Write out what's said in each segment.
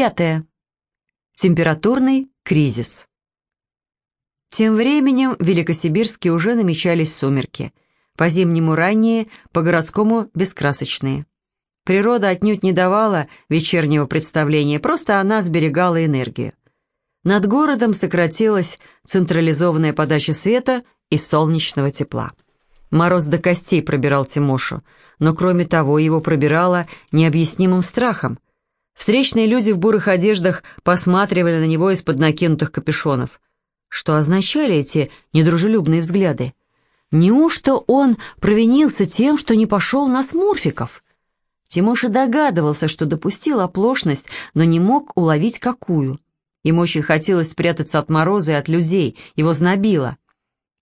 Пятое. Температурный кризис. Тем временем в Великосибирске уже намечались сумерки. По-зимнему ранние, по-городскому бескрасочные. Природа отнюдь не давала вечернего представления, просто она сберегала энергию. Над городом сократилась централизованная подача света и солнечного тепла. Мороз до костей пробирал Тимошу, но кроме того его пробирало необъяснимым страхом. Встречные люди в бурых одеждах посматривали на него из-под накинутых капюшонов. Что означали эти недружелюбные взгляды? Неужто он провинился тем, что не пошел на смурфиков? Тимоша догадывался, что допустил оплошность, но не мог уловить какую. Ему очень хотелось спрятаться от мороза и от людей, его знобило.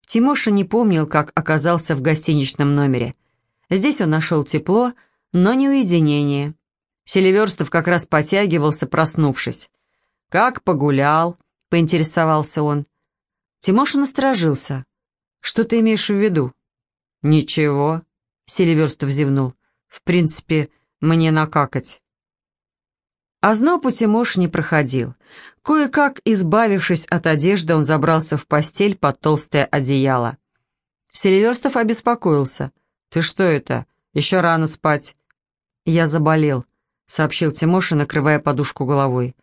Тимоша не помнил, как оказался в гостиничном номере. Здесь он нашел тепло, но не уединение. Селиверстов как раз потягивался, проснувшись. «Как погулял?» — поинтересовался он. Тимоша насторожился. «Что ты имеешь в виду?» «Ничего», — Селиверстов зевнул. «В принципе, мне накакать». Озноб у Тимоша не проходил. Кое-как, избавившись от одежды, он забрался в постель под толстое одеяло. Селиверстов обеспокоился. «Ты что это? Еще рано спать». «Я заболел», — сообщил Тимоша, накрывая подушку головой.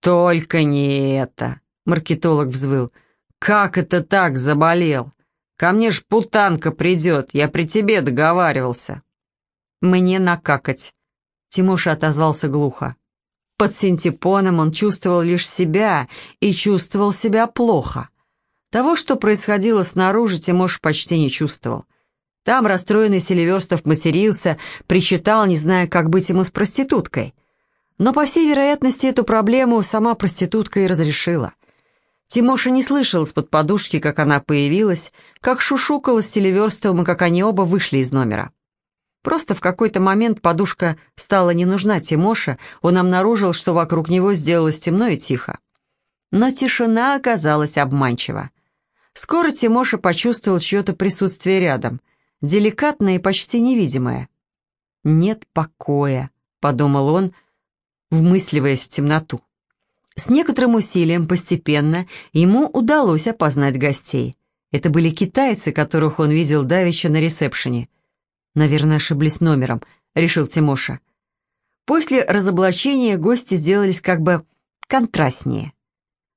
«Только не это!» — маркетолог взвыл. «Как это так заболел? Ко мне ж путанка придет, я при тебе договаривался». «Мне накакать», — Тимоша отозвался глухо. Под синтепоном он чувствовал лишь себя и чувствовал себя плохо. Того, что происходило снаружи, Тимош почти не чувствовал. Там расстроенный Селиверстов матерился, причитал, не зная, как быть ему с проституткой. Но, по всей вероятности, эту проблему сама проститутка и разрешила. Тимоша не слышал из-под подушки, как она появилась, как шушукала с Селиверстовым и как они оба вышли из номера. Просто в какой-то момент подушка стала не нужна Тимоше, он обнаружил, что вокруг него сделалось темно и тихо. Но тишина оказалась обманчива. Скоро Тимоша почувствовал чье-то присутствие рядом, деликатное и почти невидимое. «Нет покоя», — подумал он, вмысливаясь в темноту. С некоторым усилием постепенно ему удалось опознать гостей. Это были китайцы, которых он видел давеча на ресепшене. «Наверное, ошиблись номером», — решил Тимоша. После разоблачения гости сделались как бы контрастнее.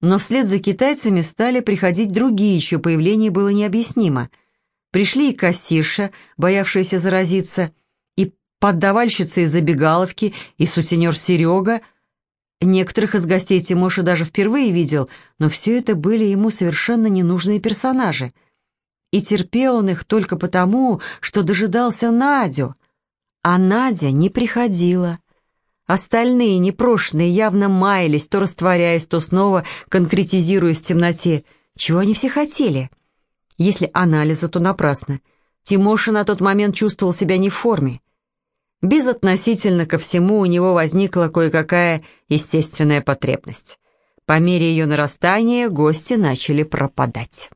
Но вслед за китайцами стали приходить другие, чье появление было необъяснимо. Пришли и кассирша, боявшаяся заразиться, и поддавальщица из забегаловки, и сутенер Серега. Некоторых из гостей Тимоша даже впервые видел, но все это были ему совершенно ненужные персонажи — и терпел он их только потому, что дожидался Надю. А Надя не приходила. Остальные, непрошенные, явно маялись, то растворяясь, то снова конкретизируясь в темноте. Чего они все хотели? Если анализа, то напрасно. Тимоша на тот момент чувствовал себя не в форме. Безотносительно ко всему у него возникла кое-какая естественная потребность. По мере ее нарастания гости начали пропадать.